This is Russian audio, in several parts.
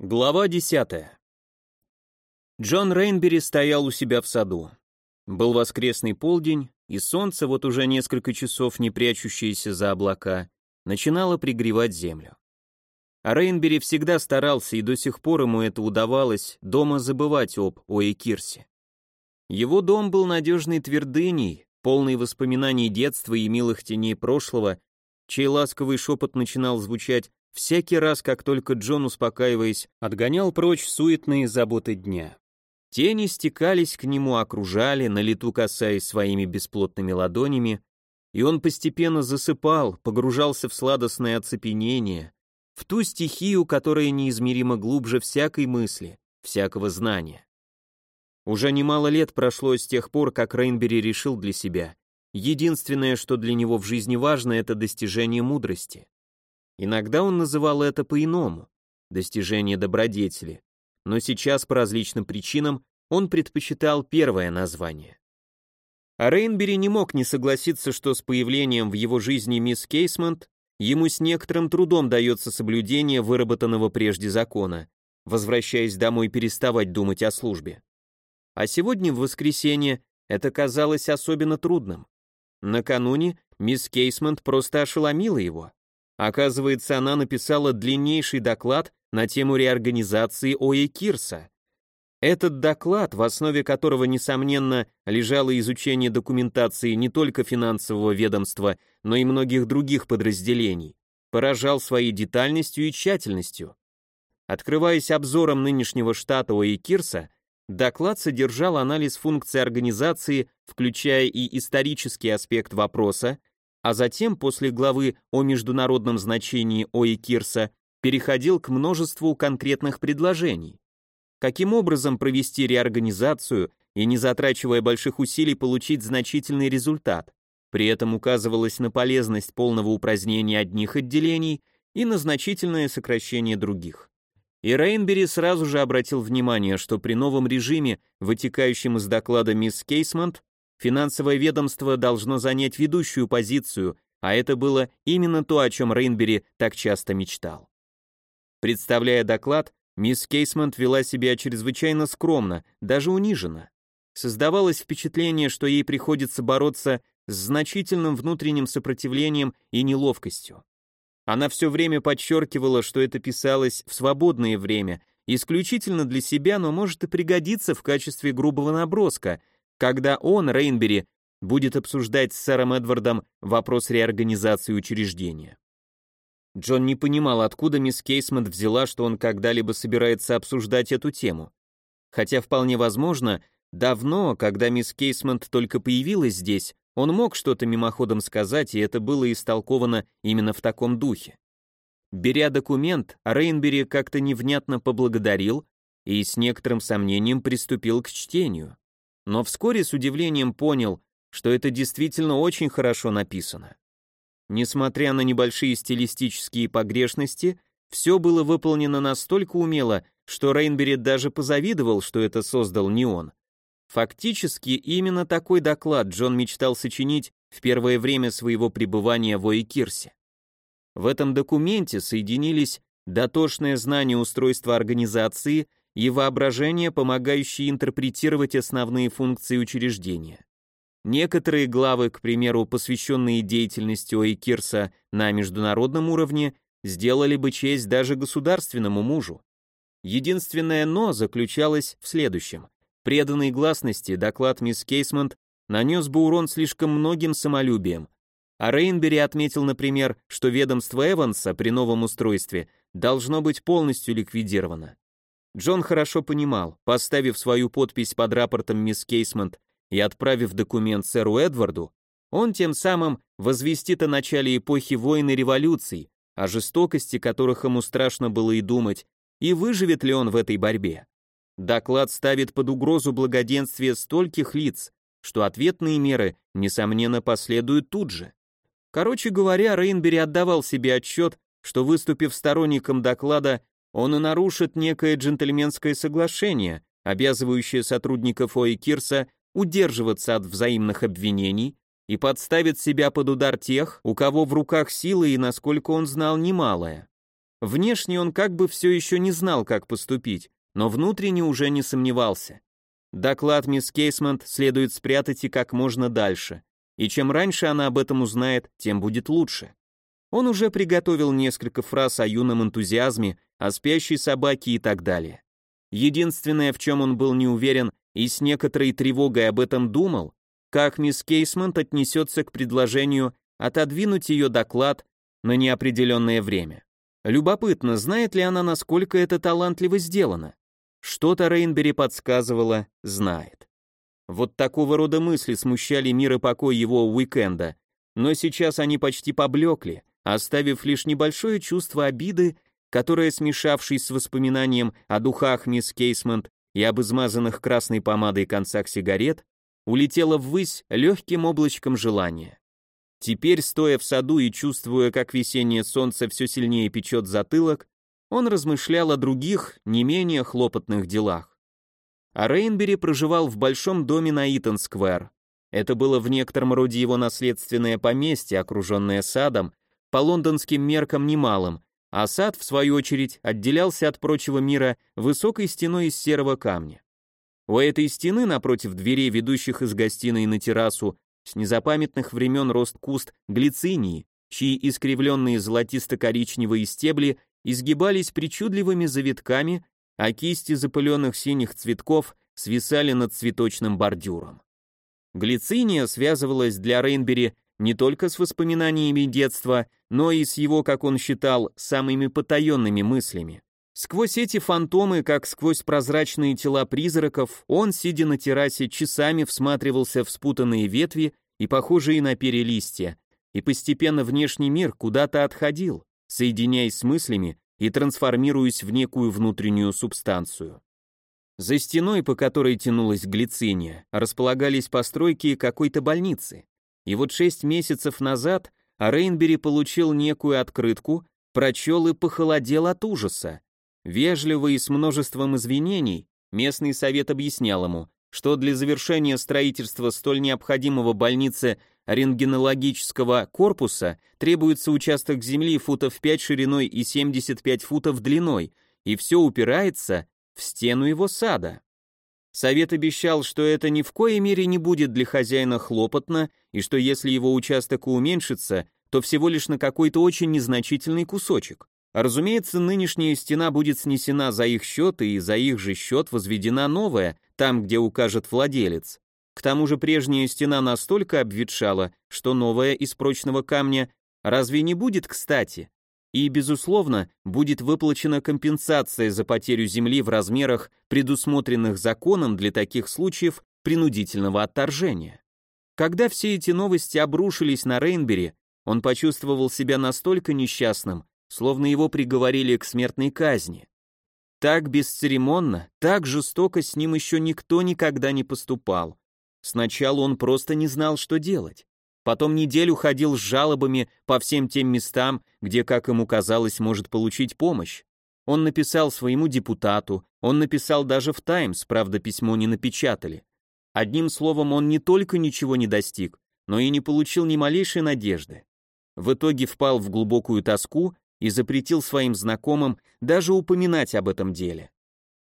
Глава 10. Джон Рейнбери стоял у себя в саду. Был воскресный полдень, и солнце, вот уже несколько часов не прячущееся за облака, начинало пригревать землю. А Рейнбери всегда старался, и до сих пор ему это удавалось, дома забывать об Оэ Кирсе. Его дом был надежной твердыней, полный воспоминаний детства и милых теней прошлого, чей ласковый шепот начинал звучать Всякий раз, как только Джон, успокаиваясь, отгонял прочь суетные заботы дня. Тени стекались к нему, окружали, на лету касаясь своими бесплотными ладонями, и он постепенно засыпал, погружался в сладостное оцепенение, в ту стихию, которая неизмеримо глубже всякой мысли, всякого знания. Уже немало лет прошло с тех пор, как Рейнбери решил для себя, единственное, что для него в жизни важно, это достижение мудрости. Иногда он называл это по-иному – достижение добродетели, но сейчас по различным причинам он предпочитал первое название. А Рейнбери не мог не согласиться, что с появлением в его жизни мисс Кейсмонт ему с некоторым трудом дается соблюдение выработанного прежде закона, возвращаясь домой переставать думать о службе. А сегодня, в воскресенье, это казалось особенно трудным. Накануне мисс Кейсмонт просто ошеломила его. Оказывается, она написала длиннейший доклад на тему реорганизации ОЕ Кирса. Этот доклад, в основе которого, несомненно, лежало изучение документации не только финансового ведомства, но и многих других подразделений, поражал своей детальностью и тщательностью. Открываясь обзором нынешнего штата ОЕ Кирса, доклад содержал анализ функций организации, включая и исторический аспект вопроса, а затем после главы о международном значении Ои Кирса переходил к множеству конкретных предложений. Каким образом провести реорганизацию и, не затрачивая больших усилий, получить значительный результат? При этом указывалось на полезность полного упразднения одних отделений и на значительное сокращение других. И Рейнбери сразу же обратил внимание, что при новом режиме, вытекающем из доклада мисс Кейсмонт, Финансовое ведомство должно занять ведущую позицию, а это было именно то, о чем Рейнбери так часто мечтал. Представляя доклад, мисс Кейсмонт вела себя чрезвычайно скромно, даже униженно. Создавалось впечатление, что ей приходится бороться с значительным внутренним сопротивлением и неловкостью. Она все время подчеркивала, что это писалось в свободное время, исключительно для себя, но может и пригодиться в качестве грубого наброска, когда он, Рейнбери, будет обсуждать с сэром Эдвардом вопрос реорганизации учреждения. Джон не понимал, откуда мисс Кейсмонт взяла, что он когда-либо собирается обсуждать эту тему. Хотя вполне возможно, давно, когда мисс Кейсмонт только появилась здесь, он мог что-то мимоходом сказать, и это было истолковано именно в таком духе. Беря документ, Рейнбери как-то невнятно поблагодарил и с некоторым сомнением приступил к чтению но вскоре с удивлением понял, что это действительно очень хорошо написано. Несмотря на небольшие стилистические погрешности, все было выполнено настолько умело, что Рейнбери даже позавидовал, что это создал не он. Фактически, именно такой доклад Джон мечтал сочинить в первое время своего пребывания в Оикирсе. В этом документе соединились дотошное знание устройства организации и воображение, помогающее интерпретировать основные функции учреждения. Некоторые главы, к примеру, посвященные деятельности Оикирса на международном уровне, сделали бы честь даже государственному мужу. Единственное «но» заключалось в следующем. Преданной гласности доклад мисс Кейсмонт нанес бы урон слишком многим самолюбием, а Рейнбери отметил, например, что ведомство Эванса при новом устройстве должно быть полностью ликвидировано. Джон хорошо понимал, поставив свою подпись под рапортом мисс Кейсмонт и отправив документ сэру Эдварду, он тем самым возвестит о начале эпохи войн и революций, о жестокости которых ему страшно было и думать, и выживет ли он в этой борьбе. Доклад ставит под угрозу благоденствие стольких лиц, что ответные меры, несомненно, последуют тут же. Короче говоря, Рейнбери отдавал себе отчет, что выступив сторонником доклада, он и нарушит некое джентльменское соглашение, обязывающее сотрудников ОИ Кирса удерживаться от взаимных обвинений и подставит себя под удар тех, у кого в руках силы и, насколько он знал, немалое. Внешне он как бы все еще не знал, как поступить, но внутренне уже не сомневался. Доклад мисс Кейсмонт следует спрятать и как можно дальше, и чем раньше она об этом узнает, тем будет лучше. Он уже приготовил несколько фраз о юном энтузиазме, о спящей собаке и так далее. Единственное, в чем он был не уверен и с некоторой тревогой об этом думал, как мисс Кейсмонт отнесется к предложению отодвинуть ее доклад на неопределенное время. Любопытно, знает ли она, насколько это талантливо сделано? Что-то Рейнбери подсказывало, знает. Вот такого рода мысли смущали мир и покой его уикенда, но сейчас они почти поблекли, оставив лишь небольшое чувство обиды, которое, смешавшись с воспоминанием о духах мисс Кейсмонт и об измазанных красной помадой концах сигарет, улетело ввысь легким облачком желания. Теперь, стоя в саду и чувствуя, как весеннее солнце все сильнее печет затылок, он размышлял о других, не менее хлопотных делах. А Рейнбери проживал в большом доме на Итон-сквер. Это было в некотором роде его наследственное поместье, окруженное садом, по лондонским меркам немалым, а сад, в свою очередь, отделялся от прочего мира высокой стеной из серого камня. У этой стены, напротив дверей, ведущих из гостиной на террасу, с незапамятных времен рост куст глицинии, чьи искривленные золотисто-коричневые стебли изгибались причудливыми завитками, а кисти запыленных синих цветков свисали над цветочным бордюром. Глициния связывалась для Рейнбери не только с воспоминаниями детства, но и с его, как он считал, самыми потаенными мыслями. Сквозь эти фантомы, как сквозь прозрачные тела призраков, он, сидя на террасе, часами всматривался в спутанные ветви и похожие на перелистья, и постепенно внешний мир куда-то отходил, соединяясь с мыслями и трансформируясь в некую внутреннюю субстанцию. За стеной, по которой тянулась глициния, располагались постройки какой-то больницы. И вот шесть месяцев назад Рейнбери получил некую открытку, прочел и похолодел от ужаса. Вежливо и с множеством извинений местный совет объяснял ему, что для завершения строительства столь необходимого больницы рентгенологического корпуса требуется участок земли футов 5 шириной и 75 футов длиной, и все упирается в стену его сада. Совет обещал, что это ни в коей мере не будет для хозяина хлопотно, и что если его участок уменьшится, то всего лишь на какой-то очень незначительный кусочек. А разумеется, нынешняя стена будет снесена за их счет, и за их же счет возведена новая, там, где укажет владелец. К тому же прежняя стена настолько обветшала, что новая из прочного камня разве не будет кстати? И, безусловно, будет выплачена компенсация за потерю земли в размерах, предусмотренных законом для таких случаев принудительного отторжения. Когда все эти новости обрушились на Рейнбери, он почувствовал себя настолько несчастным, словно его приговорили к смертной казни. Так бесцеремонно, так жестоко с ним еще никто никогда не поступал. Сначала он просто не знал, что делать. Потом неделю ходил с жалобами по всем тем местам, где, как ему казалось, может получить помощь. Он написал своему депутату, он написал даже в «Таймс», правда, письмо не напечатали. Одним словом, он не только ничего не достиг, но и не получил ни малейшей надежды. В итоге впал в глубокую тоску и запретил своим знакомым даже упоминать об этом деле.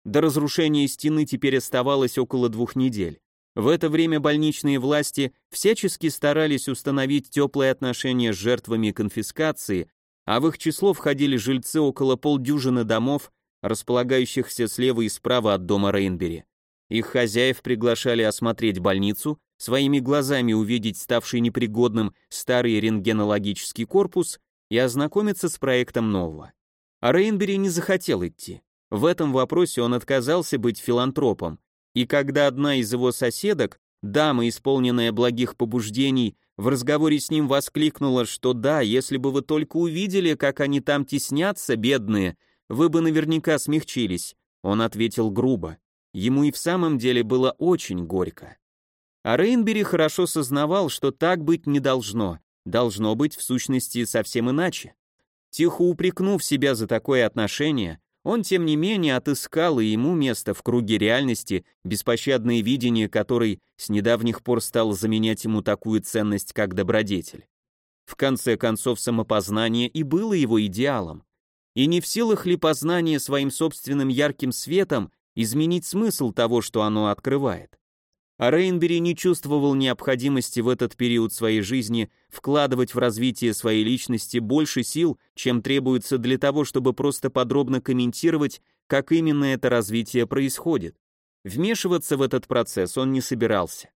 До разрушения стены теперь оставалось около двух недель. В это время больничные власти всячески старались установить теплые отношения с жертвами конфискации, а в их число входили жильцы около полдюжины домов, располагающихся слева и справа от дома Рейнбери. Их хозяев приглашали осмотреть больницу, своими глазами увидеть ставший непригодным старый рентгенологический корпус и ознакомиться с проектом нового. А Рейнбери не захотел идти. В этом вопросе он отказался быть филантропом, и когда одна из его соседок, дама, исполненная благих побуждений, в разговоре с ним воскликнула, что да, если бы вы только увидели, как они там теснятся, бедные, вы бы наверняка смягчились. Он ответил грубо. Ему и в самом деле было очень горько. А Рейнбери хорошо сознавал, что так быть не должно, должно быть в сущности совсем иначе. Тихо упрекнув себя за такое отношение, он тем не менее отыскал и ему место в круге реальности, беспощадное видение которой с недавних пор стало заменять ему такую ценность, как добродетель. В конце концов, самопознание и было его идеалом. И не в силах ли познание своим собственным ярким светом изменить смысл того, что оно открывает? А Рейнбери не чувствовал необходимости в этот период своей жизни вкладывать в развитие своей личности больше сил, чем требуется для того, чтобы просто подробно комментировать, как именно это развитие происходит. Вмешиваться в этот процесс он не собирался.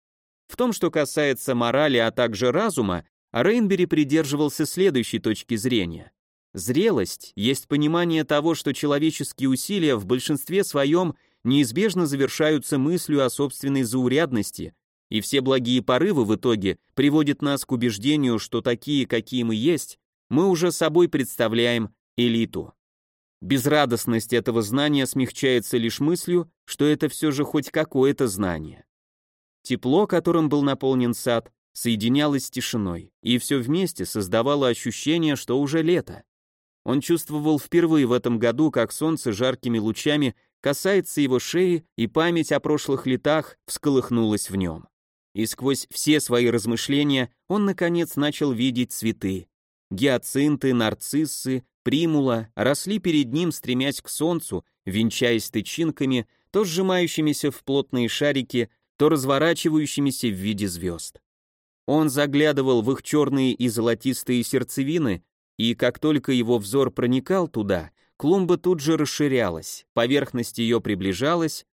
В том, что касается морали, а также разума, Рейнбери придерживался следующей точки зрения. Зрелость есть понимание того, что человеческие усилия в большинстве своем неизбежно завершаются мыслью о собственной заурядности, и все благие порывы в итоге приводят нас к убеждению, что такие, какие мы есть, мы уже собой представляем элиту. Безрадостность этого знания смягчается лишь мыслью, что это все же хоть какое-то знание. Тепло, которым был наполнен сад, соединялось с тишиной, и все вместе создавало ощущение, что уже лето. Он чувствовал впервые в этом году, как солнце жаркими лучами касается его шеи, и память о прошлых летах всколыхнулась в нем. И сквозь все свои размышления он, наконец, начал видеть цветы. Гиацинты, нарциссы, примула росли перед ним, стремясь к солнцу, венчаясь тычинками, то сжимающимися в плотные шарики, то разворачивающимися в виде звезд. Он заглядывал в их черные и золотистые сердцевины, и как только его взор проникал туда, клумба тут же расширялась, поверхность ее приближалась,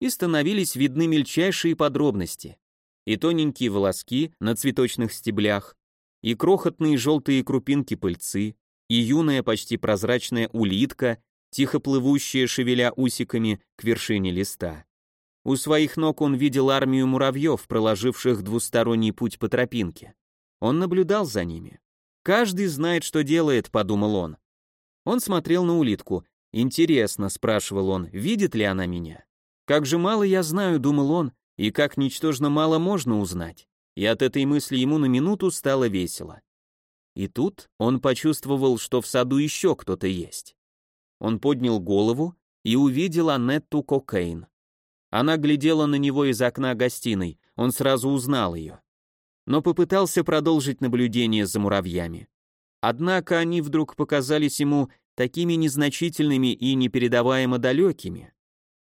и становились видны мельчайшие подробности. И тоненькие волоски на цветочных стеблях, и крохотные желтые крупинки пыльцы, и юная почти прозрачная улитка, тихо плывущая, шевеля усиками к вершине листа. У своих ног он видел армию муравьев, проложивших двусторонний путь по тропинке. Он наблюдал за ними. «Каждый знает, что делает», — подумал он. Он смотрел на улитку. «Интересно», — спрашивал он, — «видит ли она меня?» «Как же мало я знаю», — думал он, — «и как ничтожно мало можно узнать». И от этой мысли ему на минуту стало весело. И тут он почувствовал, что в саду еще кто-то есть. Он поднял голову и увидел Аннетту Кокейн. Она глядела на него из окна гостиной, он сразу узнал ее. Но попытался продолжить наблюдение за муравьями. Однако они вдруг показались ему такими незначительными и непередаваемо далекими.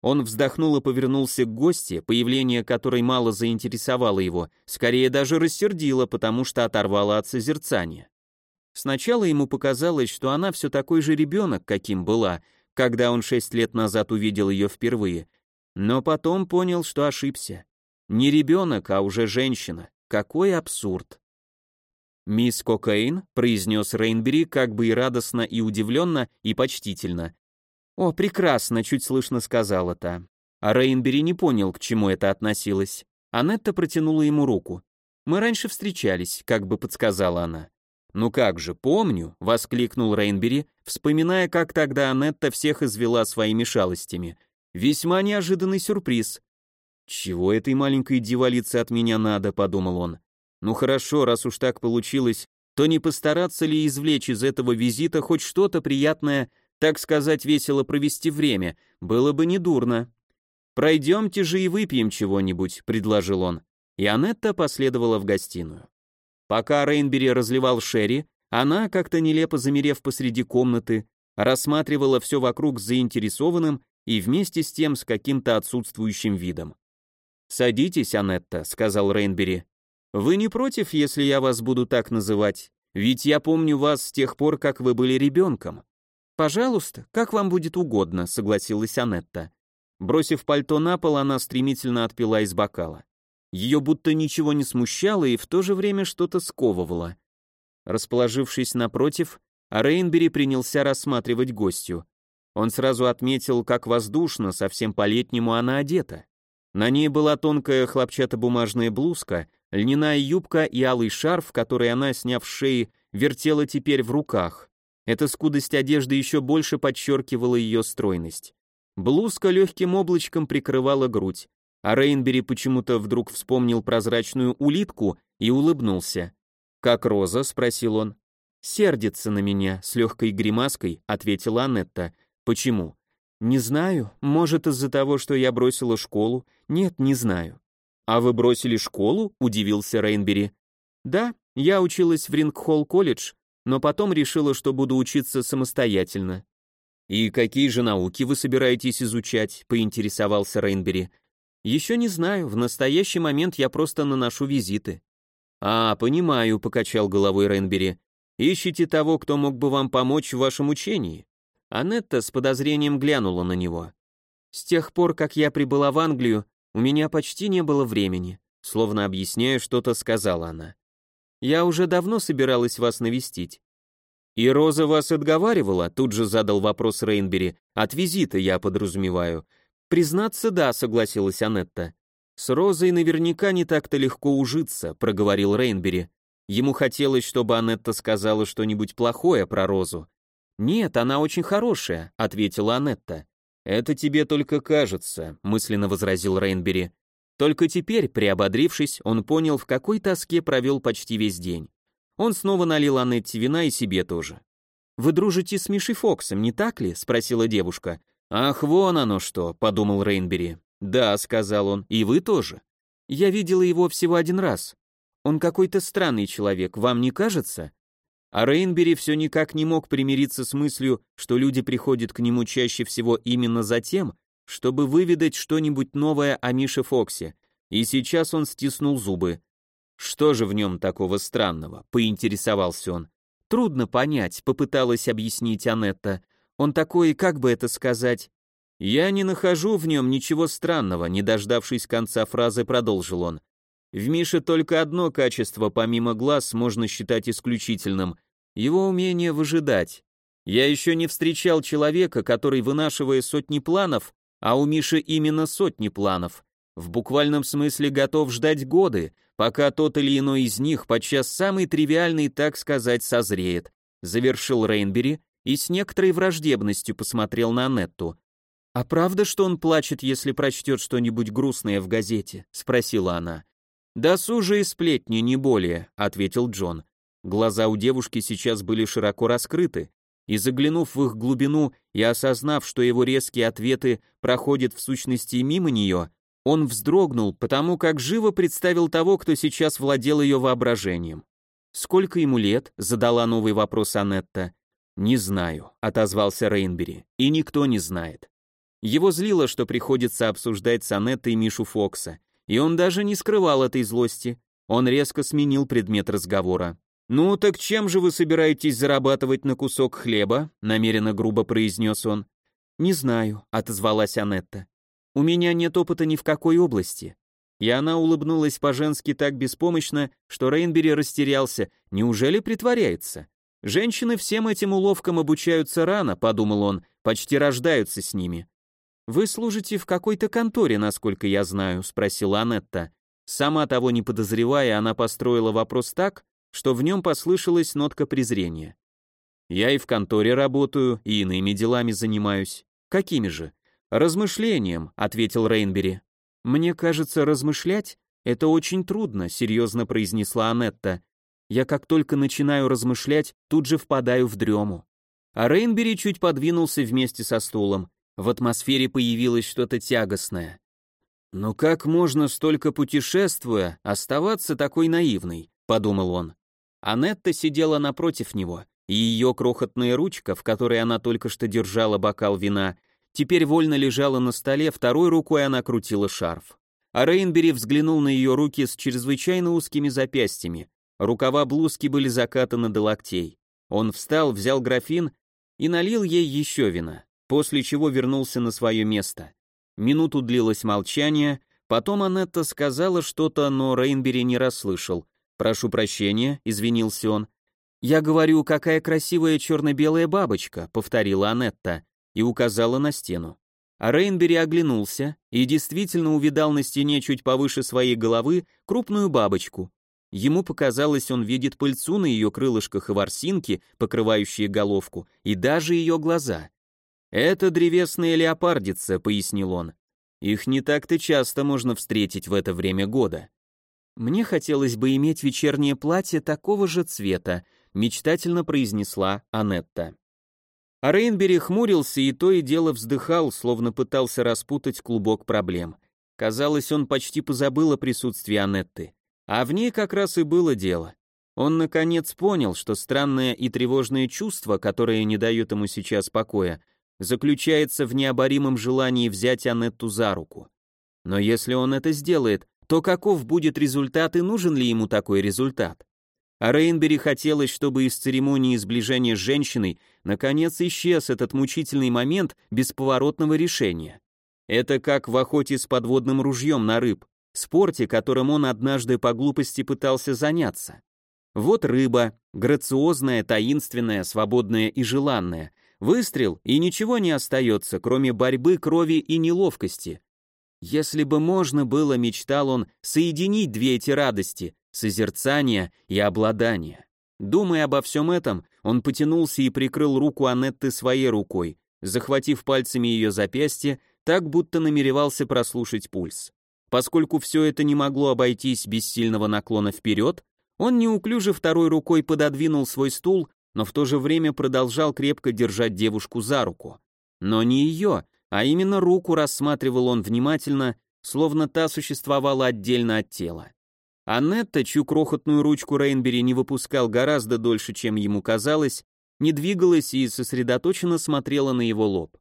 Он вздохнул и повернулся к гости, появление которой мало заинтересовало его, скорее даже рассердило, потому что оторвало от созерцания. Сначала ему показалось, что она все такой же ребенок, каким была, когда он шесть лет назад увидел ее впервые, но потом понял, что ошибся. Не ребенок, а уже женщина. Какой абсурд. «Мисс Кокаин», — произнес Рейнбери как бы и радостно, и удивленно, и почтительно. «О, прекрасно», — чуть слышно сказала та. А Рейнбери не понял, к чему это относилось. Анетта протянула ему руку. «Мы раньше встречались», — как бы подсказала она. «Ну как же, помню», — воскликнул Рейнбери, вспоминая, как тогда Анетта всех извела своими шалостями. «Весьма неожиданный сюрприз». «Чего этой маленькой дьяволице от меня надо?» — подумал он. Ну хорошо, раз уж так получилось, то не постараться ли извлечь из этого визита хоть что-то приятное, так сказать, весело провести время, было бы недурно. «Пройдемте же и выпьем чего-нибудь», — предложил он. И Анетта последовала в гостиную. Пока Рейнбери разливал шерри, она, как-то нелепо замерев посреди комнаты, рассматривала все вокруг с заинтересованным и вместе с тем с каким-то отсутствующим видом. «Садитесь, Анетта», — сказал Рейнбери. Вы не против, если я вас буду так называть? Ведь я помню вас с тех пор, как вы были ребенком. Пожалуйста, как вам будет угодно, согласилась Анетта. Бросив пальто на пол, она стремительно отпила из бокала. Ее будто ничего не смущало и в то же время что-то сковывало. Расположившись напротив, Рейнбери принялся рассматривать гостью. Он сразу отметил, как воздушно, совсем по-летнему она одета. На ней была тонкая хлопчатобумажная блузка, льняная юбка и алый шарф, который она, сняв с шеи, вертела теперь в руках. Эта скудость одежды еще больше подчеркивала ее стройность. Блузка легким облачком прикрывала грудь, а Рейнбери почему-то вдруг вспомнил прозрачную улитку и улыбнулся. «Как Роза?» — спросил он. «Сердится на меня», — с легкой гримаской ответила Анетта. «Почему?» «Не знаю. Может, из-за того, что я бросила школу. Нет, не знаю». «А вы бросили школу?» — удивился Рейнбери. «Да, я училась в Рингхолл колледж, но потом решила, что буду учиться самостоятельно. «И какие же науки вы собираетесь изучать?» — поинтересовался Рейнбери. «Еще не знаю, в настоящий момент я просто наношу визиты». «А, понимаю», — покачал головой Рейнбери. «Ищите того, кто мог бы вам помочь в вашем учении». Анетта с подозрением глянула на него. «С тех пор, как я прибыла в Англию, у меня почти не было времени», словно объясняя что-то, сказала она. «Я уже давно собиралась вас навестить». «И Роза вас отговаривала?» тут же задал вопрос Рейнбери. «От визита, я подразумеваю». «Признаться, да», согласилась Анетта. «С Розой наверняка не так-то легко ужиться», проговорил Рейнбери. Ему хотелось, чтобы Анетта сказала что-нибудь плохое про Розу. «Нет, она очень хорошая», — ответила Анетта. «Это тебе только кажется», — мысленно возразил Рейнбери. Только теперь, приободрившись, он понял, в какой тоске провел почти весь день. Он снова налил Анетте вина и себе тоже. «Вы дружите с Мишей Фоксом, не так ли?» — спросила девушка. «Ах, вон оно что», — подумал Рейнбери. «Да», — сказал он, — «и вы тоже». «Я видела его всего один раз. Он какой-то странный человек, вам не кажется?» А Рейнбери все никак не мог примириться с мыслью, что люди приходят к нему чаще всего именно за тем, чтобы выведать что-нибудь новое о Мише Фоксе, и сейчас он стиснул зубы. Что же в нем такого странного, поинтересовался он. Трудно понять, попыталась объяснить Анетта. Он такой, как бы это сказать... Я не нахожу в нем ничего странного, не дождавшись конца фразы, продолжил он. В Мише только одно качество, помимо глаз, можно считать исключительным — его умение выжидать. Я еще не встречал человека, который, вынашивая сотни планов, а у Миши именно сотни планов, в буквальном смысле готов ждать годы, пока тот или иной из них, подчас самый тривиальный, так сказать, созреет, завершил Рейнбери и с некоторой враждебностью посмотрел на Нетту. «А правда, что он плачет, если прочтет что-нибудь грустное в газете?» — спросила она. «Досужие сплетни, не более», — ответил Джон. Глаза у девушки сейчас были широко раскрыты, и заглянув в их глубину и осознав, что его резкие ответы проходят в сущности мимо нее, он вздрогнул, потому как живо представил того, кто сейчас владел ее воображением. «Сколько ему лет?» — задала новый вопрос Анетта. «Не знаю», — отозвался Рейнбери, — «и никто не знает». Его злило, что приходится обсуждать с Анеттой Мишу Фокса, и он даже не скрывал этой злости. Он резко сменил предмет разговора. «Ну так чем же вы собираетесь зарабатывать на кусок хлеба?» намеренно грубо произнес он. «Не знаю», — отозвалась Анетта. «У меня нет опыта ни в какой области». И она улыбнулась по-женски так беспомощно, что Рейнбери растерялся. Неужели притворяется? Женщины всем этим уловкам обучаются рано, подумал он, почти рождаются с ними. «Вы служите в какой-то конторе, насколько я знаю», — спросила Анетта. Сама того не подозревая, она построила вопрос так, что в нем послышалась нотка презрения. «Я и в конторе работаю, и иными делами занимаюсь. Какими же?» «Размышлением», — ответил Рейнбери. «Мне кажется, размышлять — это очень трудно», — серьезно произнесла Анетта. «Я как только начинаю размышлять, тут же впадаю в дрему». А Рейнбери чуть подвинулся вместе со стулом. В атмосфере появилось что-то тягостное. «Но как можно, столько путешествуя, оставаться такой наивной?» — подумал он. Анетта сидела напротив него, и ее крохотная ручка, в которой она только что держала бокал вина, теперь вольно лежала на столе, второй рукой она крутила шарф. А Рейнбери взглянул на ее руки с чрезвычайно узкими запястьями. Рукава блузки были закатаны до локтей. Он встал, взял графин и налил ей еще вина после чего вернулся на свое место. Минуту длилось молчание, потом Анетта сказала что-то, но Рейнбери не расслышал. «Прошу прощения», — извинился он. «Я говорю, какая красивая черно-белая бабочка», — повторила Анетта и указала на стену. А Рейнбери оглянулся и действительно увидал на стене чуть повыше своей головы крупную бабочку. Ему показалось, он видит пыльцу на ее крылышках и ворсинки, покрывающие головку, и даже ее глаза. «Это древесная леопардица», — пояснил он. «Их не так-то часто можно встретить в это время года». «Мне хотелось бы иметь вечернее платье такого же цвета», — мечтательно произнесла Анетта. А Рейнбери хмурился и то и дело вздыхал, словно пытался распутать клубок проблем. Казалось, он почти позабыл о присутствии Анетты. А в ней как раз и было дело. Он наконец понял, что странное и тревожное чувство, которое не дает ему сейчас покоя, заключается в необоримом желании взять Анетту за руку. Но если он это сделает, то каков будет результат и нужен ли ему такой результат? А Рейнбери хотелось, чтобы из церемонии сближения с женщиной наконец исчез этот мучительный момент бесповоротного решения. Это как в охоте с подводным ружьем на рыб, спорте, которым он однажды по глупости пытался заняться. Вот рыба, грациозная, таинственная, свободная и желанная. Выстрел, и ничего не остается, кроме борьбы, крови и неловкости. Если бы можно было, мечтал он, соединить две эти радости, созерцание и обладание. Думая обо всем этом, он потянулся и прикрыл руку Анетты своей рукой, захватив пальцами ее запястье, так будто намеревался прослушать пульс. Поскольку все это не могло обойтись без сильного наклона вперед, он неуклюже второй рукой пододвинул свой стул, но в то же время продолжал крепко держать девушку за руку. Но не ее, а именно руку рассматривал он внимательно, словно та существовала отдельно от тела. Аннетта, чью крохотную ручку Рейнбери не выпускал гораздо дольше, чем ему казалось, не двигалась и сосредоточенно смотрела на его лоб.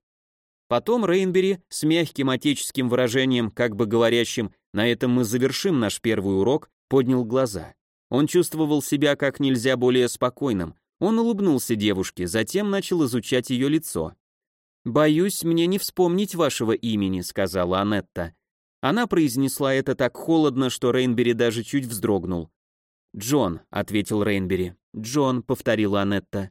Потом Рейнбери с мягким отеческим выражением, как бы говорящим «на этом мы завершим наш первый урок», поднял глаза. Он чувствовал себя как нельзя более спокойным. Он улыбнулся девушке, затем начал изучать ее лицо. «Боюсь, мне не вспомнить вашего имени», — сказала Анетта. Она произнесла это так холодно, что Рейнбери даже чуть вздрогнул. «Джон», — ответил Рейнбери. «Джон», — повторила Анетта.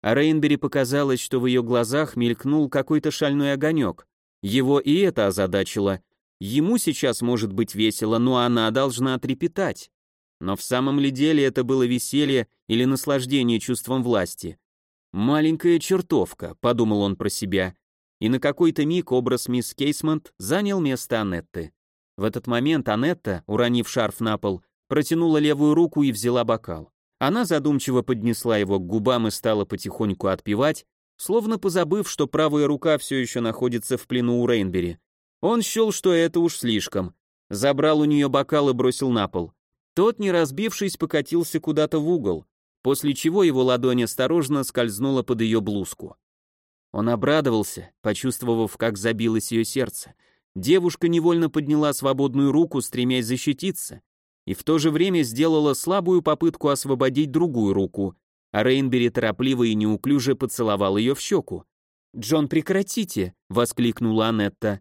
А Рейнбери показалось, что в ее глазах мелькнул какой-то шальной огонек. Его и это озадачило. Ему сейчас может быть весело, но она должна трепетать. Но в самом ли деле это было веселье или наслаждение чувством власти? «Маленькая чертовка», — подумал он про себя, и на какой-то миг образ мисс Кейсмонт занял место Анетты. В этот момент Анетта, уронив шарф на пол, протянула левую руку и взяла бокал. Она задумчиво поднесла его к губам и стала потихоньку отпивать, словно позабыв, что правая рука все еще находится в плену у Рейнбери. Он счел, что это уж слишком. Забрал у нее бокал и бросил на пол. Тот, не разбившись, покатился куда-то в угол, после чего его ладонь осторожно скользнула под ее блузку. Он обрадовался, почувствовав, как забилось ее сердце. Девушка невольно подняла свободную руку, стремясь защититься, и в то же время сделала слабую попытку освободить другую руку, а Рейнбери торопливо и неуклюже поцеловал ее в щеку. «Джон, прекратите!» — воскликнула Анетта.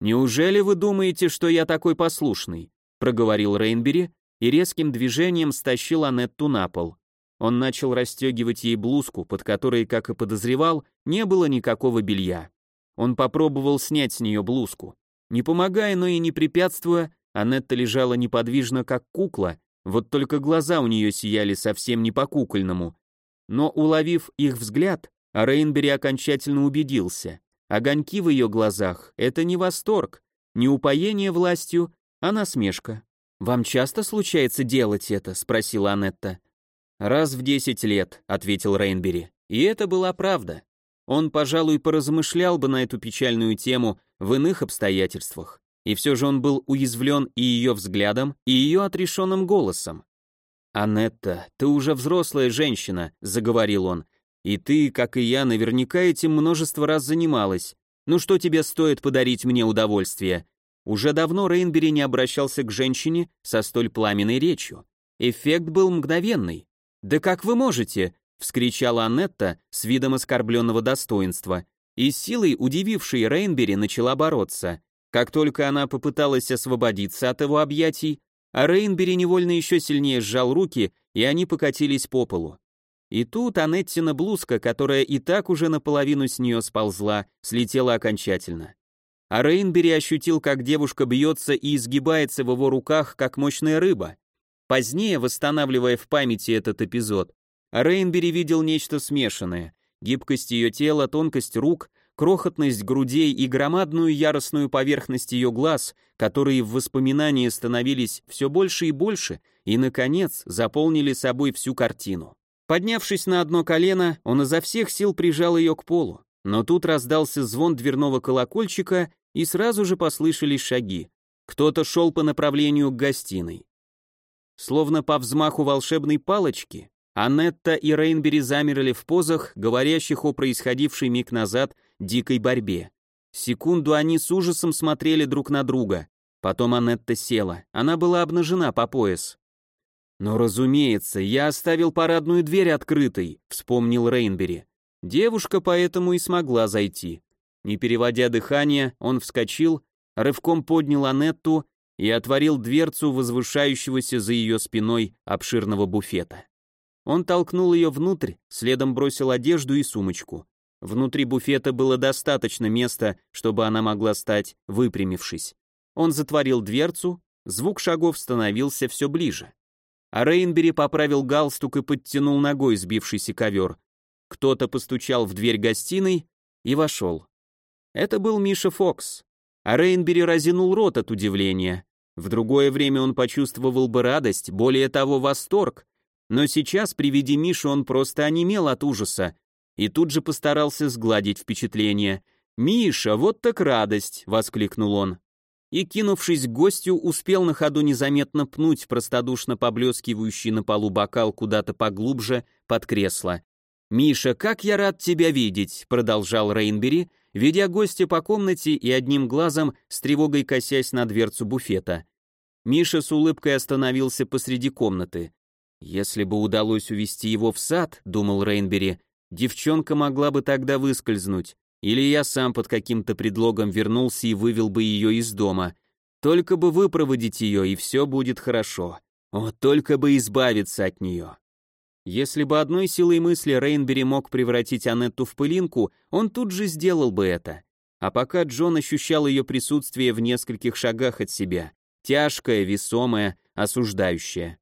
«Неужели вы думаете, что я такой послушный?» — проговорил Рейнбери, и резким движением стащил Анетту на пол. Он начал расстегивать ей блузку, под которой, как и подозревал, не было никакого белья. Он попробовал снять с нее блузку. Не помогая, но и не препятствуя, Анетта лежала неподвижно, как кукла, вот только глаза у нее сияли совсем не по-кукольному. Но, уловив их взгляд, Рейнбери окончательно убедился. Огоньки в ее глазах — это не восторг, не упоение властью, а насмешка. «Вам часто случается делать это?» — спросила Анетта. «Раз в десять лет», — ответил Рейнбери. И это была правда. Он, пожалуй, поразмышлял бы на эту печальную тему в иных обстоятельствах. И все же он был уязвлен и ее взглядом, и ее отрешенным голосом. «Анетта, ты уже взрослая женщина», — заговорил он. «И ты, как и я, наверняка этим множество раз занималась. Ну что тебе стоит подарить мне удовольствие? Уже давно Рейнбери не обращался к женщине со столь пламенной речью. Эффект был мгновенный. «Да как вы можете?» — вскричала Аннетта с видом оскорбленного достоинства, и силой, удивившей Рейнбери, начала бороться. Как только она попыталась освободиться от его объятий, а Рейнбери невольно еще сильнее сжал руки, и они покатились по полу. И тут Анеттина блузка, которая и так уже наполовину с нее сползла, слетела окончательно а Рейнбери ощутил, как девушка бьется и изгибается в его руках, как мощная рыба. Позднее, восстанавливая в памяти этот эпизод, Рейнбери видел нечто смешанное. Гибкость ее тела, тонкость рук, крохотность грудей и громадную яростную поверхность ее глаз, которые в воспоминании становились все больше и больше, и, наконец, заполнили собой всю картину. Поднявшись на одно колено, он изо всех сил прижал ее к полу. Но тут раздался звон дверного колокольчика, и сразу же послышались шаги. Кто-то шел по направлению к гостиной. Словно по взмаху волшебной палочки, Аннетта и Рейнбери замерли в позах, говорящих о происходившей миг назад дикой борьбе. Секунду они с ужасом смотрели друг на друга. Потом Анетта села. Она была обнажена по пояс. «Но, разумеется, я оставил парадную дверь открытой», — вспомнил Рейнбери. Девушка поэтому и смогла зайти. Не переводя дыхание, он вскочил, рывком поднял Анетту и отворил дверцу возвышающегося за ее спиной обширного буфета. Он толкнул ее внутрь, следом бросил одежду и сумочку. Внутри буфета было достаточно места, чтобы она могла стать, выпрямившись. Он затворил дверцу, звук шагов становился все ближе. А Рейнбери поправил галстук и подтянул ногой сбившийся ковер. Кто-то постучал в дверь гостиной и вошел. Это был Миша Фокс. А Рейнбери разинул рот от удивления. В другое время он почувствовал бы радость, более того, восторг. Но сейчас при виде Миши он просто онемел от ужаса и тут же постарался сгладить впечатление. «Миша, вот так радость!» — воскликнул он и, кинувшись к гостю, успел на ходу незаметно пнуть простодушно поблескивающий на полу бокал куда-то поглубже под кресло. «Миша, как я рад тебя видеть!» — продолжал Рейнбери, ведя гостя по комнате и одним глазом с тревогой косясь на дверцу буфета. Миша с улыбкой остановился посреди комнаты. «Если бы удалось увести его в сад», — думал Рейнбери, — «девчонка могла бы тогда выскользнуть, или я сам под каким-то предлогом вернулся и вывел бы ее из дома. Только бы выпроводить ее, и все будет хорошо. Вот только бы избавиться от нее. Если бы одной силой мысли Рейнбери мог превратить Анетту в пылинку, он тут же сделал бы это. А пока Джон ощущал ее присутствие в нескольких шагах от себя, тяжкое, весомое, осуждающее.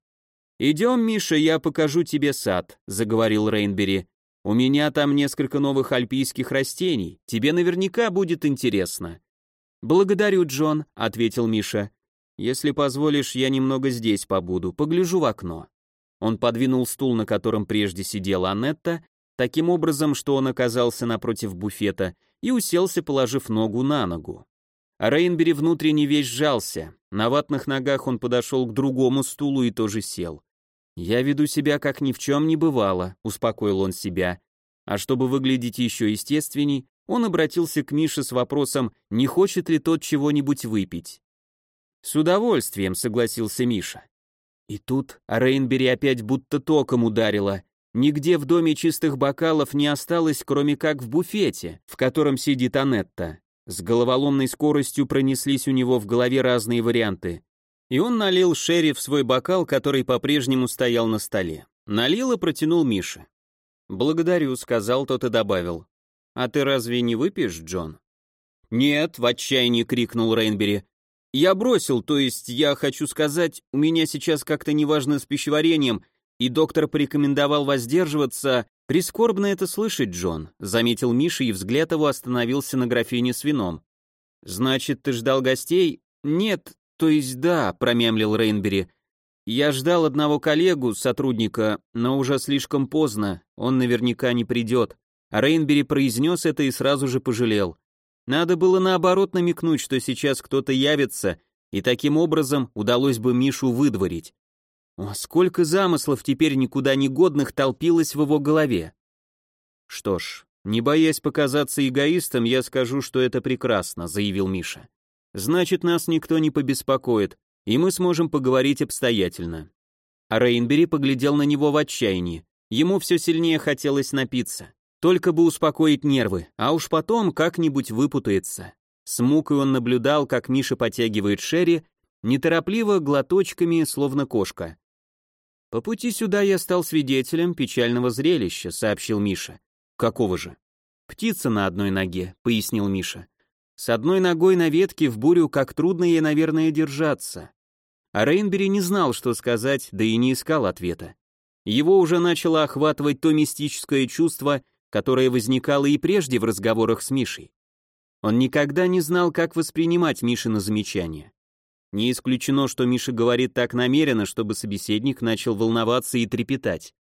«Идем, Миша, я покажу тебе сад», — заговорил Рейнбери. У меня там несколько новых альпийских растений. Тебе наверняка будет интересно». «Благодарю, Джон», — ответил Миша. «Если позволишь, я немного здесь побуду, погляжу в окно». Он подвинул стул, на котором прежде сидела Анетта, таким образом, что он оказался напротив буфета, и уселся, положив ногу на ногу. Рейнбери внутренне весь сжался. На ватных ногах он подошел к другому стулу и тоже сел. «Я веду себя, как ни в чем не бывало», — успокоил он себя. А чтобы выглядеть еще естественней, он обратился к Мише с вопросом, не хочет ли тот чего-нибудь выпить. «С удовольствием», — согласился Миша. И тут Рейнбери опять будто током ударила. Нигде в доме чистых бокалов не осталось, кроме как в буфете, в котором сидит Анетта. С головоломной скоростью пронеслись у него в голове разные варианты. И он налил Шерри в свой бокал, который по-прежнему стоял на столе. Налил и протянул Мише. «Благодарю», — сказал тот и добавил. «А ты разве не выпьешь, Джон?» «Нет», — в отчаянии крикнул Рейнбери. «Я бросил, то есть я хочу сказать, у меня сейчас как-то неважно с пищеварением, и доктор порекомендовал воздерживаться. Прискорбно это слышать, Джон», — заметил Миша, и взгляд его остановился на графине с вином. «Значит, ты ждал гостей?» «Нет, «То есть да», — промямлил Рейнбери. «Я ждал одного коллегу, сотрудника, но уже слишком поздно, он наверняка не придет». Рейнбери произнес это и сразу же пожалел. Надо было наоборот намекнуть, что сейчас кто-то явится, и таким образом удалось бы Мишу выдворить. О, сколько замыслов теперь никуда не годных толпилось в его голове. Что ж, не боясь показаться эгоистом, я скажу, что это прекрасно, заявил Миша. Значит, нас никто не побеспокоит, и мы сможем поговорить обстоятельно. А Рейнбери поглядел на него в отчаянии. Ему все сильнее хотелось напиться. Только бы успокоить нервы, а уж потом как-нибудь выпутается. С мукой он наблюдал, как Миша потягивает Шерри, неторопливо, глоточками, словно кошка. «По пути сюда я стал свидетелем печального зрелища», — сообщил Миша. «Какого же?» «Птица на одной ноге», — пояснил Миша. С одной ногой на ветке в бурю как трудно ей, наверное, держаться. А Рейнбери не знал, что сказать, да и не искал ответа. Его уже начало охватывать то мистическое чувство, которое возникало и прежде в разговорах с Мишей. Он никогда не знал, как воспринимать Мишина замечания. Не исключено, что Миша говорит так намеренно, чтобы собеседник начал волноваться и трепетать.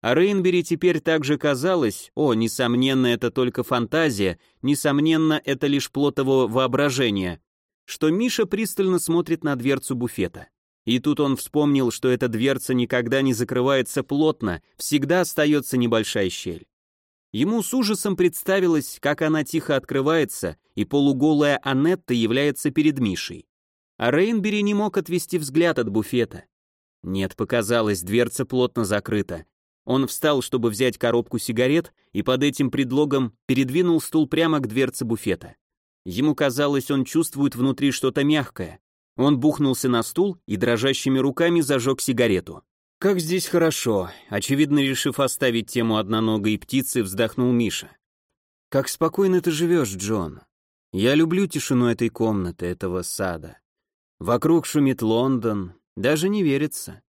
А Рейнбери теперь также казалось, о, несомненно, это только фантазия, несомненно, это лишь плод его воображения, что Миша пристально смотрит на дверцу буфета. И тут он вспомнил, что эта дверца никогда не закрывается плотно, всегда остается небольшая щель. Ему с ужасом представилось, как она тихо открывается, и полуголая Аннетта является перед Мишей. А Рейнбери не мог отвести взгляд от буфета. Нет, показалось, дверца плотно закрыта. Он встал, чтобы взять коробку сигарет, и под этим предлогом передвинул стул прямо к дверце буфета. Ему казалось, он чувствует внутри что-то мягкое. Он бухнулся на стул и дрожащими руками зажег сигарету. «Как здесь хорошо», — очевидно решив оставить тему одноногой птицы, вздохнул Миша. «Как спокойно ты живешь, Джон. Я люблю тишину этой комнаты, этого сада. Вокруг шумит Лондон, даже не верится.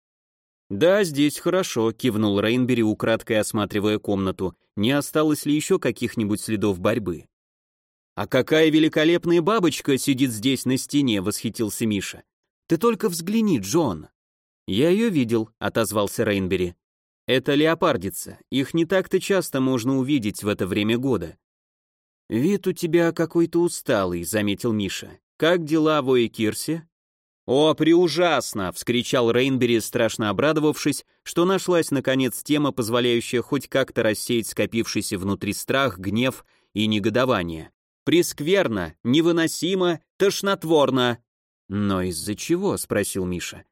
«Да, здесь хорошо», — кивнул Рейнбери, украдкой осматривая комнату. «Не осталось ли еще каких-нибудь следов борьбы?» «А какая великолепная бабочка сидит здесь на стене!» — восхитился Миша. «Ты только взгляни, Джон!» «Я ее видел», — отозвался Рейнбери. «Это леопардица. Их не так-то часто можно увидеть в это время года». «Вид у тебя какой-то усталый», — заметил Миша. «Как дела в Оекирсе?» «О, преужасно!» — вскричал Рейнбери, страшно обрадовавшись, что нашлась, наконец, тема, позволяющая хоть как-то рассеять скопившийся внутри страх, гнев и негодование. «Прескверно, невыносимо, тошнотворно!» «Но из-за чего?» — спросил Миша.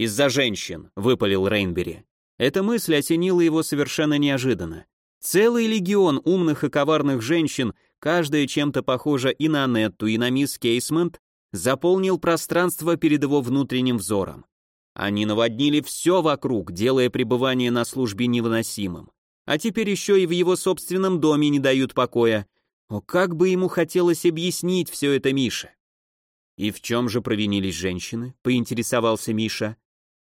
«Из-за женщин», — выпалил Рейнбери. Эта мысль осенила его совершенно неожиданно. Целый легион умных и коварных женщин, каждая чем-то похожа и на Нетту, и на мисс Кейсмент, заполнил пространство перед его внутренним взором. Они наводнили все вокруг, делая пребывание на службе невыносимым. А теперь еще и в его собственном доме не дают покоя. О, как бы ему хотелось объяснить все это Мише. «И в чем же провинились женщины?» — поинтересовался Миша.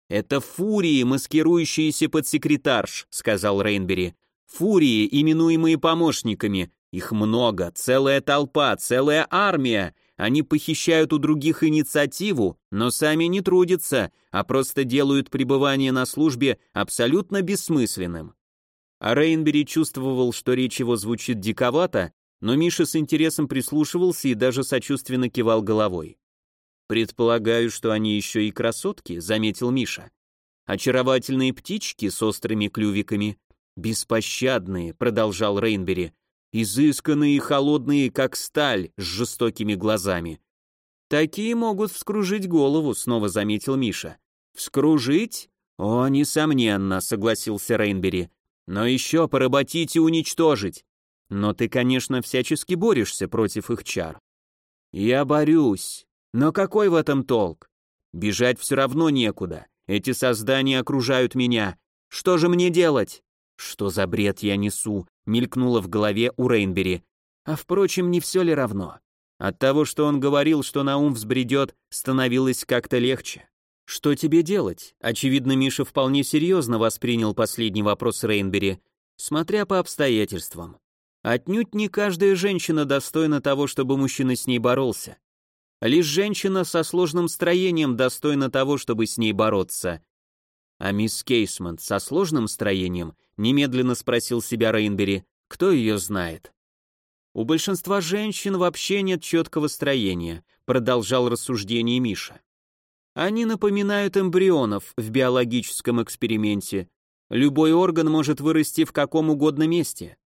«Это фурии, маскирующиеся под секретарш», — сказал Рейнбери. «Фурии, именуемые помощниками. Их много, целая толпа, целая армия. Они похищают у других инициативу, но сами не трудятся, а просто делают пребывание на службе абсолютно бессмысленным. А Рейнбери чувствовал, что речь его звучит диковато, но Миша с интересом прислушивался и даже сочувственно кивал головой. «Предполагаю, что они еще и красотки», — заметил Миша. «Очаровательные птички с острыми клювиками». «Беспощадные», — продолжал Рейнбери изысканные и холодные, как сталь, с жестокими глазами. Такие могут вскружить голову, снова заметил Миша. Вскружить? О, несомненно, согласился Рейнбери. Но еще поработить и уничтожить. Но ты, конечно, всячески борешься против их чар. Я борюсь. Но какой в этом толк? Бежать все равно некуда. Эти создания окружают меня. Что же мне делать? Что за бред я несу? мелькнуло в голове у Рейнбери. А впрочем, не все ли равно? От того, что он говорил, что на ум взбредет, становилось как-то легче. «Что тебе делать?» Очевидно, Миша вполне серьезно воспринял последний вопрос Рейнбери, смотря по обстоятельствам. Отнюдь не каждая женщина достойна того, чтобы мужчина с ней боролся. Лишь женщина со сложным строением достойна того, чтобы с ней бороться. А мисс Кейсмонт со сложным строением немедленно спросил себя Рейнбери, кто ее знает. У большинства женщин вообще нет четкого строения, продолжал рассуждение Миша. Они напоминают эмбрионов в биологическом эксперименте. Любой орган может вырасти в каком угодно месте.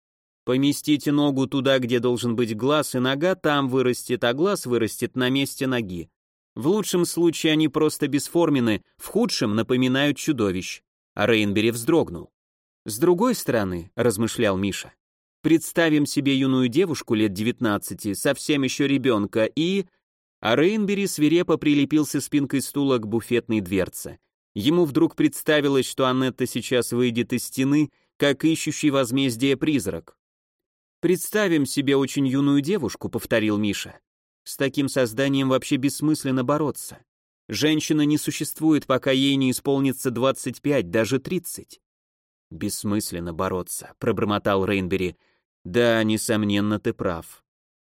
Поместите ногу туда, где должен быть глаз, и нога там вырастет, а глаз вырастет на месте ноги. В лучшем случае они просто бесформены, в худшем напоминают чудовищ. А Рейнбери вздрогнул. С другой стороны, размышлял Миша, представим себе юную девушку лет 19, совсем еще ребенка, и... А Рейнбери свирепо прилепился спинкой стула к буфетной дверце. Ему вдруг представилось, что Аннетта сейчас выйдет из стены, как ищущий возмездие призрак. «Представим себе очень юную девушку», — повторил Миша. «С таким созданием вообще бессмысленно бороться. Женщина не существует, пока ей не исполнится 25, даже 30. «Бессмысленно бороться», — пробормотал Рейнбери. «Да, несомненно, ты прав».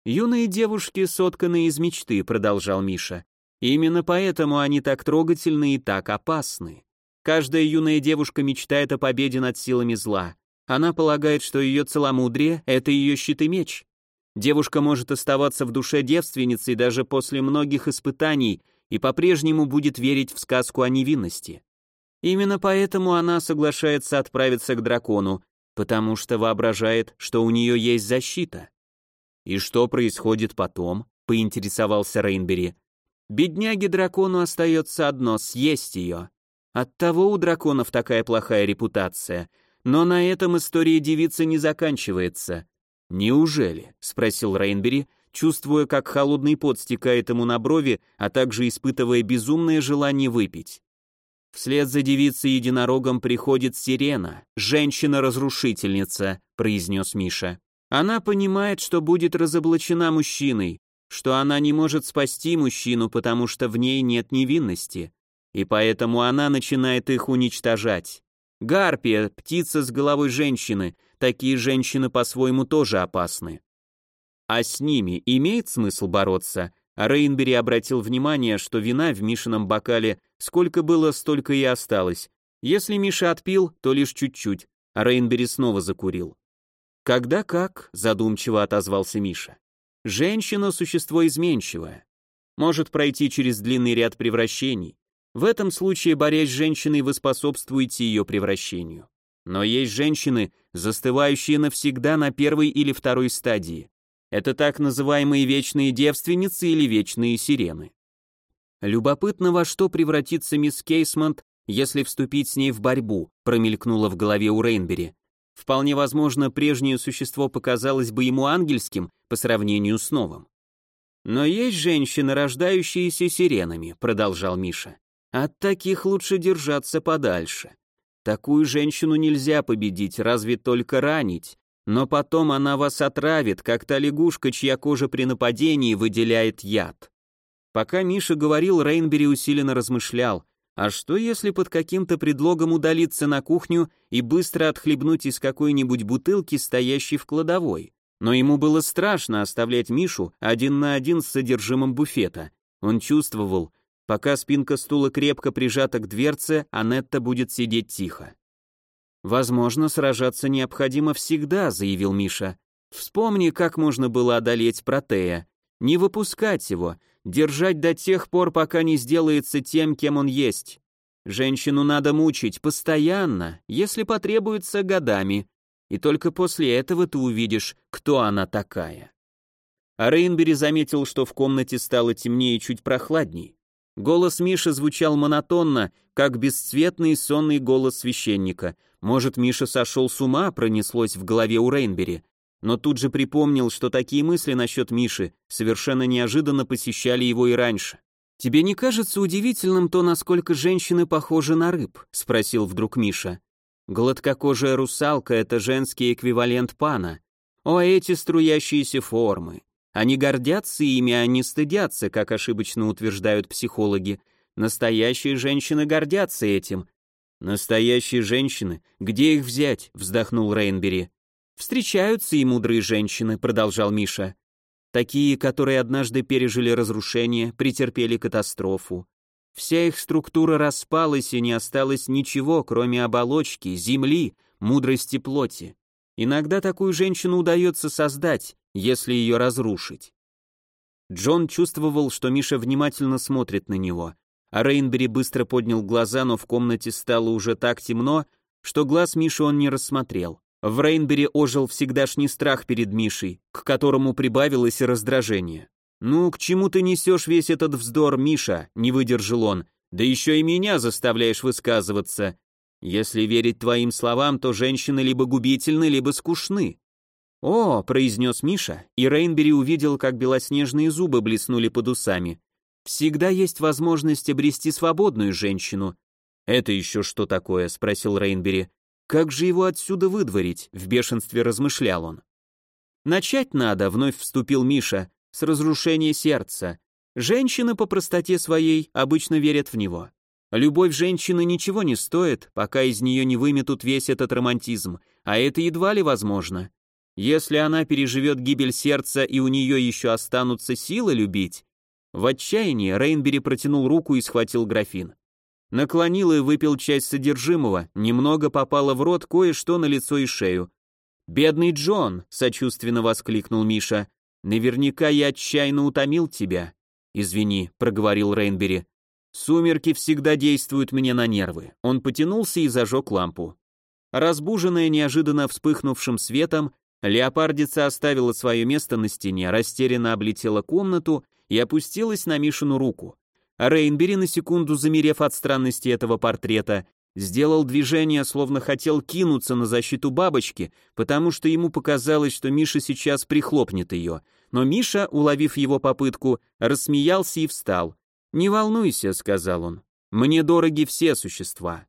«Юные девушки сотканы из мечты», — продолжал Миша. «Именно поэтому они так трогательны и так опасны. Каждая юная девушка мечтает о победе над силами зла. Она полагает, что ее целомудрие — это ее щит и меч. Девушка может оставаться в душе девственницей даже после многих испытаний и по-прежнему будет верить в сказку о невинности. Именно поэтому она соглашается отправиться к дракону, Потому что воображает, что у нее есть защита. И что происходит потом? поинтересовался Рейнбери. Бедняге-дракону остается одно — съесть ее. Оттого у драконов такая плохая репутация. Но на этом история девицы не заканчивается. «Неужели?» — спросил Рейнбери, чувствуя, как холодный пот стекает ему на брови, а также испытывая безумное желание выпить. «Вслед за девицей-единорогом приходит сирена, женщина-разрушительница», — произнес Миша. «Она понимает, что будет разоблачена мужчиной, что она не может спасти мужчину, потому что в ней нет невинности, и поэтому она начинает их уничтожать. Гарпия, птица с головой женщины, такие женщины по-своему тоже опасны. А с ними имеет смысл бороться? Рейнбери обратил внимание, что вина в Мишином бокале сколько было, столько и осталось. Если Миша отпил, то лишь чуть-чуть, Рейнбери снова закурил. «Когда как?» – задумчиво отозвался Миша. Женщина – существо изменчивое. Может пройти через длинный ряд превращений. В этом случае, борясь с женщиной, вы способствуете ее превращению. Но есть женщины, застывающие навсегда на первой или второй стадии. Это так называемые вечные девственницы или вечные сирены. Любопытно, во что превратится мисс Кейсмонт, если вступить с ней в борьбу, промелькнуло в голове у Рейнбери. Вполне возможно, прежнее существо показалось бы ему ангельским по сравнению с новым. «Но есть женщины, рождающиеся сиренами», — продолжал Миша. «От таких лучше держаться подальше. Такую женщину нельзя победить, разве только ранить, но потом она вас отравит, как та лягушка, чья кожа при нападении выделяет яд». Пока Миша говорил, Рейнбери усиленно размышлял, а что если под каким-то предлогом удалиться на кухню и быстро отхлебнуть из какой-нибудь бутылки, стоящей в кладовой? Но ему было страшно оставлять Мишу один на один с содержимым буфета. Он чувствовал, пока спинка стула крепко прижата к дверце, Анетта будет сидеть тихо. «Возможно, сражаться необходимо всегда», — заявил Миша. «Вспомни, как можно было одолеть Протея. Не выпускать его, держать до тех пор, пока не сделается тем, кем он есть. Женщину надо мучить постоянно, если потребуется годами, и только после этого ты увидишь, кто она такая. А Рейнбери заметил, что в комнате стало темнее и чуть прохладней. Голос Миши звучал монотонно, как бесцветный сонный голос священника. Может, Миша сошел с ума, пронеслось в голове у Рейнбери но тут же припомнил, что такие мысли насчет Миши совершенно неожиданно посещали его и раньше. «Тебе не кажется удивительным то, насколько женщины похожи на рыб?» — спросил вдруг Миша. «Гладкокожая русалка — это женский эквивалент пана. О, эти струящиеся формы! Они гордятся ими, а не стыдятся, как ошибочно утверждают психологи. Настоящие женщины гордятся этим». «Настоящие женщины? Где их взять?» — вздохнул Рейнбери. «Встречаются и мудрые женщины», — продолжал Миша. «Такие, которые однажды пережили разрушение, претерпели катастрофу. Вся их структура распалась, и не осталось ничего, кроме оболочки, земли, мудрости плоти. Иногда такую женщину удается создать, если ее разрушить». Джон чувствовал, что Миша внимательно смотрит на него, а Рейнбери быстро поднял глаза, но в комнате стало уже так темно, что глаз Миши он не рассмотрел. В Рейнбери ожил всегдашний страх перед Мишей, к которому прибавилось и раздражение. «Ну, к чему ты несешь весь этот вздор, Миша?» — не выдержал он. «Да еще и меня заставляешь высказываться. Если верить твоим словам, то женщины либо губительны, либо скучны». «О», — произнес Миша, и Рейнбери увидел, как белоснежные зубы блеснули под усами. «Всегда есть возможность обрести свободную женщину». «Это еще что такое?» — спросил Рейнбери. Как же его отсюда выдворить? В бешенстве размышлял он. Начать надо, вновь вступил Миша, с разрушения сердца. Женщины по простоте своей обычно верят в него. Любовь женщины ничего не стоит, пока из нее не выметут весь этот романтизм, а это едва ли возможно. Если она переживет гибель сердца и у нее еще останутся силы любить... В отчаянии Рейнбери протянул руку и схватил графин. Наклонил и выпил часть содержимого, немного попало в рот, кое-что на лицо и шею. «Бедный Джон!» — сочувственно воскликнул Миша. «Наверняка я отчаянно утомил тебя». «Извини», — проговорил Рейнбери. «Сумерки всегда действуют мне на нервы». Он потянулся и зажег лампу. Разбуженная неожиданно вспыхнувшим светом, леопардица оставила свое место на стене, растерянно облетела комнату и опустилась на Мишину руку. Рейнбери, на секунду замерев от странности этого портрета, сделал движение, словно хотел кинуться на защиту бабочки, потому что ему показалось, что Миша сейчас прихлопнет ее. Но Миша, уловив его попытку, рассмеялся и встал. «Не волнуйся», — сказал он, — «мне дороги все существа».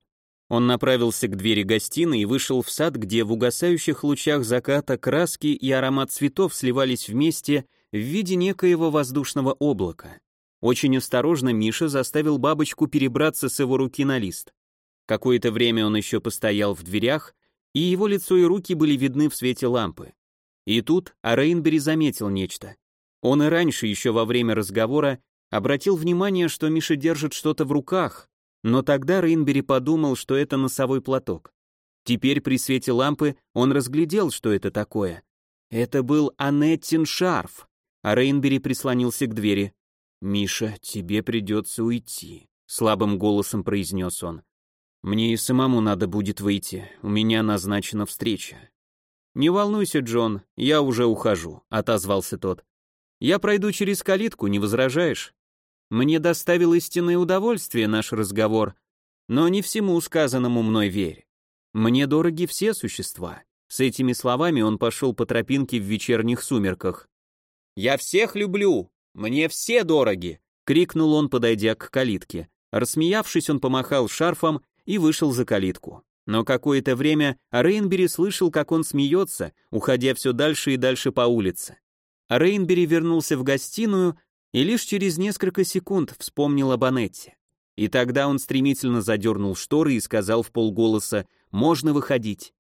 Он направился к двери гостиной и вышел в сад, где в угасающих лучах заката краски и аромат цветов сливались вместе в виде некоего воздушного облака. Очень осторожно Миша заставил бабочку перебраться с его руки на лист. Какое-то время он еще постоял в дверях, и его лицо и руки были видны в свете лампы. И тут Арейнбери заметил нечто. Он и раньше, еще во время разговора, обратил внимание, что Миша держит что-то в руках, но тогда Рейнбери подумал, что это носовой платок. Теперь при свете лампы он разглядел, что это такое. Это был Анеттин шарф, а Рейнбери прислонился к двери. «Миша, тебе придется уйти», — слабым голосом произнес он. Мне и самому надо будет выйти, у меня назначена встреча. Не волнуйся, Джон, я уже ухожу, отозвался тот. Я пройду через калитку, не возражаешь? Мне доставил истинное удовольствие наш разговор, но не всему сказанному мной верь. Мне дороги все существа. С этими словами он пошел по тропинке в вечерних сумерках. «Я всех люблю! Мне все дороги!» — крикнул он, подойдя к калитке. Рассмеявшись, он помахал шарфом и вышел за калитку. Но какое-то время Рейнбери слышал, как он смеется, уходя все дальше и дальше по улице. Рейнбери вернулся в гостиную и лишь через несколько секунд вспомнил об Анетте. И тогда он стремительно задернул шторы и сказал в полголоса «Можно выходить».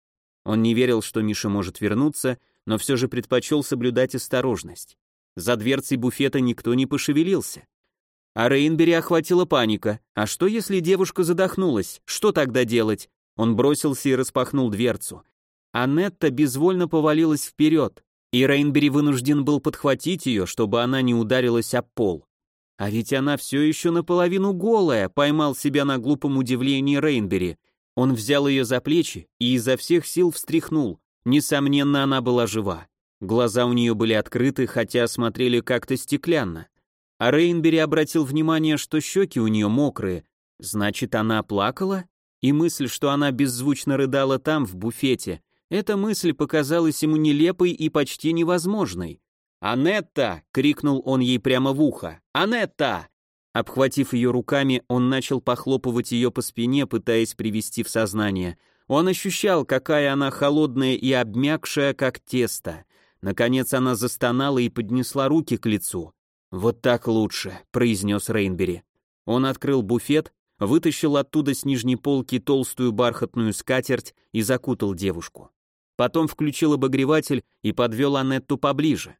Он не верил, что Миша может вернуться, но все же предпочел соблюдать осторожность. За дверцей буфета никто не пошевелился. А Рейнбери охватила паника. А что, если девушка задохнулась? Что тогда делать? Он бросился и распахнул дверцу. Анетта безвольно повалилась вперед, и Рейнбери вынужден был подхватить ее, чтобы она не ударилась об пол. А ведь она все еще наполовину голая, поймал себя на глупом удивлении Рейнбери. Он взял ее за плечи и изо всех сил встряхнул. Несомненно, она была жива. Глаза у нее были открыты, хотя смотрели как-то стеклянно. А Рейнбери обратил внимание, что щеки у нее мокрые. Значит, она плакала? И мысль, что она беззвучно рыдала там, в буфете, эта мысль показалась ему нелепой и почти невозможной. «Анетта!» — крикнул он ей прямо в ухо. «Анетта!» Обхватив ее руками, он начал похлопывать ее по спине, пытаясь привести в сознание. Он ощущал, какая она холодная и обмякшая, как тесто. Наконец она застонала и поднесла руки к лицу. «Вот так лучше», — произнес Рейнбери. Он открыл буфет, вытащил оттуда с нижней полки толстую бархатную скатерть и закутал девушку. Потом включил обогреватель и подвел Анетту поближе.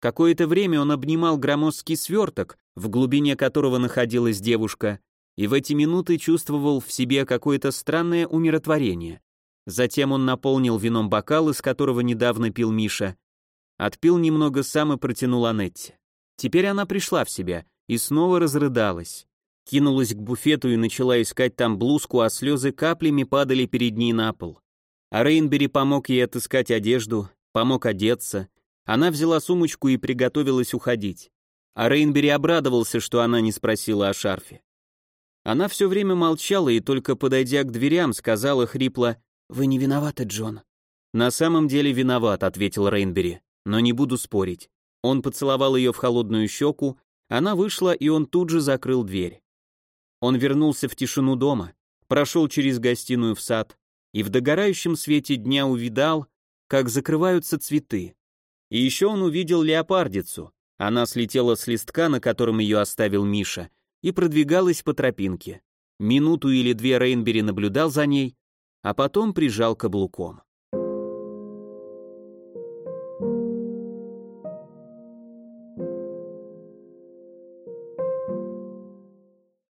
Какое-то время он обнимал громоздкий сверток, в глубине которого находилась девушка, и в эти минуты чувствовал в себе какое-то странное умиротворение. Затем он наполнил вином бокал, из которого недавно пил Миша, отпил немного сам и протянул Анетте. Теперь она пришла в себя и снова разрыдалась. Кинулась к буфету и начала искать там блузку, а слезы каплями падали перед ней на пол. А Рейнбери помог ей отыскать одежду, помог одеться. Она взяла сумочку и приготовилась уходить. А Рейнбери обрадовался, что она не спросила о шарфе. Она все время молчала и только подойдя к дверям, сказала хрипло «Вы не виноваты, Джон». «На самом деле виноват», — ответил Рейнбери, — «но не буду спорить. Он поцеловал ее в холодную щеку, она вышла, и он тут же закрыл дверь. Он вернулся в тишину дома, прошел через гостиную в сад и в догорающем свете дня увидал, как закрываются цветы. И еще он увидел леопардицу. Она слетела с листка, на котором ее оставил Миша, и продвигалась по тропинке. Минуту или две Рейнбери наблюдал за ней, а потом прижал каблуком.